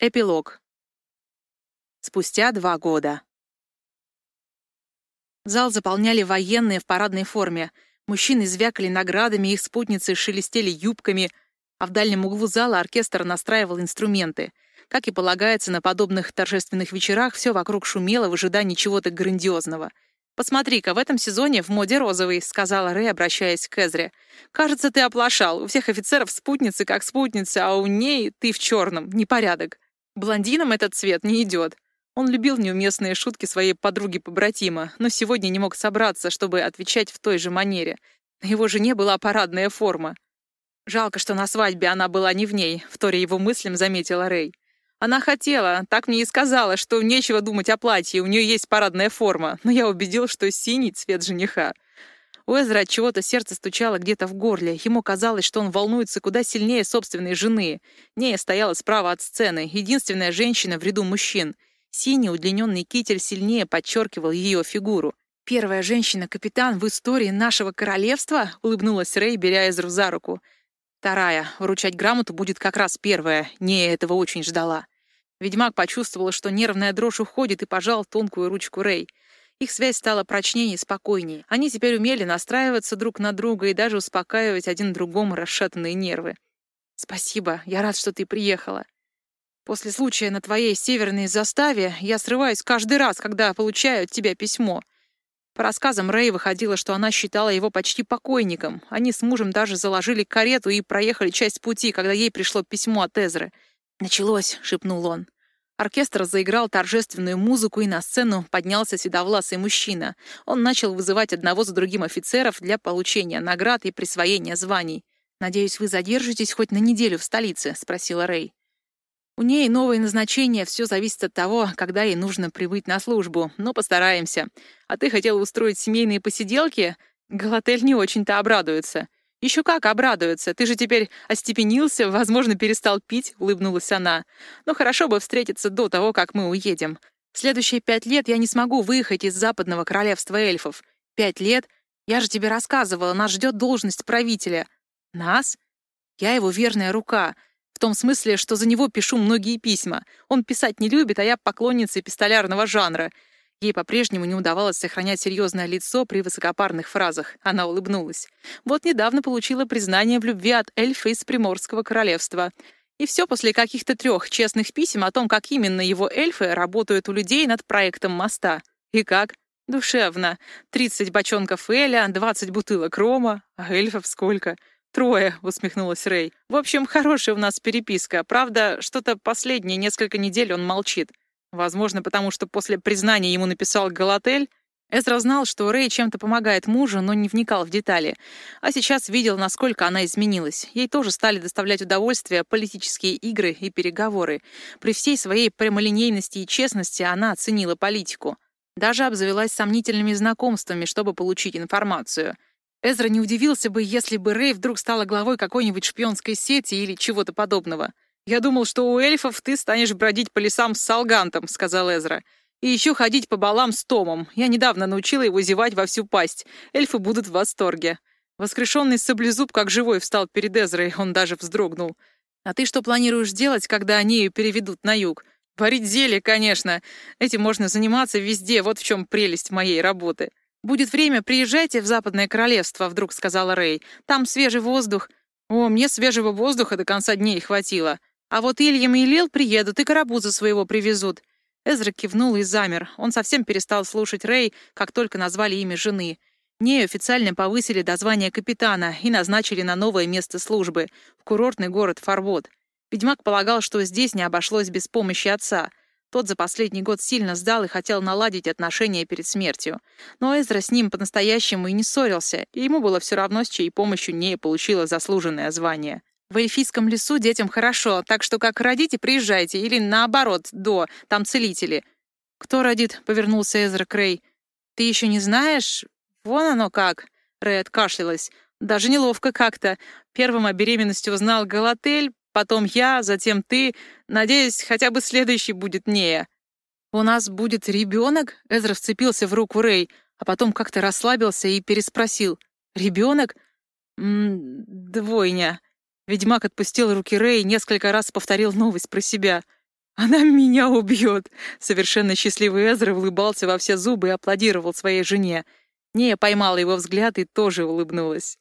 Эпилог. Спустя два года. Зал заполняли военные в парадной форме. Мужчины звякали наградами, их спутницы шелестели юбками, а в дальнем углу зала оркестр настраивал инструменты. Как и полагается на подобных торжественных вечерах, все вокруг шумело в ожидании чего-то грандиозного — «Посмотри-ка, в этом сезоне в моде розовый», — сказала Рэй, обращаясь к Эзре. «Кажется, ты оплошал. У всех офицеров спутницы как спутница, а у ней ты в черном. Непорядок. Блондинам этот цвет не идет». Он любил неуместные шутки своей подруги-побратима, но сегодня не мог собраться, чтобы отвечать в той же манере. На его жене была парадная форма. Жалко, что на свадьбе она была не в ней, вторя его мыслям заметила Рэй. Она хотела, так мне и сказала, что нечего думать о платье, у нее есть парадная форма, но я убедил, что синий цвет жениха. У Эзра от чего-то сердце стучало где-то в горле. Ему казалось, что он волнуется куда сильнее собственной жены. Нея стояла справа от сцены, единственная женщина в ряду мужчин. Синий удлиненный китель сильнее подчеркивал ее фигуру. «Первая женщина-капитан в истории нашего королевства?» — улыбнулась Рэй, беря Эзру за руку. Вторая. Вручать грамоту будет как раз первая. Не этого очень ждала. Ведьмак почувствовал, что нервная дрожь уходит, и пожал тонкую ручку Рэй. Их связь стала прочнее и спокойнее. Они теперь умели настраиваться друг на друга и даже успокаивать один другому расшатанные нервы. «Спасибо, я рад, что ты приехала. После случая на твоей северной заставе я срываюсь каждый раз, когда получаю от тебя письмо. По рассказам Рэй выходило, что она считала его почти покойником. Они с мужем даже заложили карету и проехали часть пути, когда ей пришло письмо от Эзры. «Началось», — шепнул он. Оркестр заиграл торжественную музыку, и на сцену поднялся седовласый мужчина. Он начал вызывать одного за другим офицеров для получения наград и присвоения званий. «Надеюсь, вы задержитесь хоть на неделю в столице?» — спросила Рэй. У ней новое назначение, все зависит от того, когда ей нужно прибыть на службу. Но постараемся. А ты хотела устроить семейные посиделки? Галатель не очень-то обрадуется. Еще как обрадуется. Ты же теперь остепенился, возможно, перестал пить, улыбнулась она. Но хорошо бы встретиться до того, как мы уедем. Следующие пять лет я не смогу выехать из западного королевства эльфов. Пять лет? Я же тебе рассказывала, нас ждет должность правителя. Нас? Я его верная рука — в том смысле, что за него пишу многие письма. Он писать не любит, а я поклонница эпистолярного жанра. Ей по-прежнему не удавалось сохранять серьезное лицо при высокопарных фразах. Она улыбнулась. Вот недавно получила признание в любви от эльфа из Приморского королевства. И все после каких-то трех честных писем о том, как именно его эльфы работают у людей над проектом моста. И как? Душевно. 30 бочонков эля, 20 бутылок рома. А эльфов сколько? «Трое», — усмехнулась Рэй. «В общем, хорошая у нас переписка. Правда, что-то последние несколько недель он молчит. Возможно, потому что после признания ему написал Галатель. Эзра знал, что Рэй чем-то помогает мужу, но не вникал в детали. А сейчас видел, насколько она изменилась. Ей тоже стали доставлять удовольствие политические игры и переговоры. При всей своей прямолинейности и честности она оценила политику. Даже обзавелась сомнительными знакомствами, чтобы получить информацию — Эзра не удивился бы, если бы Рэй вдруг стала главой какой-нибудь шпионской сети или чего-то подобного. «Я думал, что у эльфов ты станешь бродить по лесам с Салгантом», — сказал Эзра. «И еще ходить по балам с Томом. Я недавно научила его зевать во всю пасть. Эльфы будут в восторге». Воскрешенный саблезуб как живой встал перед Эзрой, он даже вздрогнул. «А ты что планируешь делать, когда они ее переведут на юг?» «Варить зелье, конечно. Этим можно заниматься везде, вот в чем прелесть моей работы». «Будет время, приезжайте в Западное Королевство», — вдруг сказала Рэй. «Там свежий воздух». «О, мне свежего воздуха до конца дней хватило. А вот Ильям и Лил приедут и карабуза своего привезут». Эзра кивнул и замер. Он совсем перестал слушать Рэй, как только назвали имя жены. Нею официально повысили до звания капитана и назначили на новое место службы — в курортный город Фарвод. Ведьмак полагал, что здесь не обошлось без помощи отца — тот за последний год сильно сдал и хотел наладить отношения перед смертью. Но Эзра с ним по-настоящему и не ссорился, и ему было все равно, с чьей помощью Нея получила заслуженное звание. В эльфийском лесу детям хорошо, так что как родите, приезжайте, или наоборот, до, там целители. «Кто родит?» — повернулся Эзра Крей. «Ты еще не знаешь? Вон оно как!» Рэй откашлялась. «Даже неловко как-то. Первым о беременности узнал Галатель, потом я, затем ты. Надеюсь, хотя бы следующий будет Нея. У нас будет ребенок? Эзра вцепился в руку Рэй, а потом как-то расслабился и переспросил. Ребенок? М двойня. Ведьмак отпустил руки Рэй и несколько раз повторил новость про себя. Она меня убьет!» Совершенно счастливый Эзра улыбался во все зубы и аплодировал своей жене. Нея поймала его взгляд и тоже улыбнулась.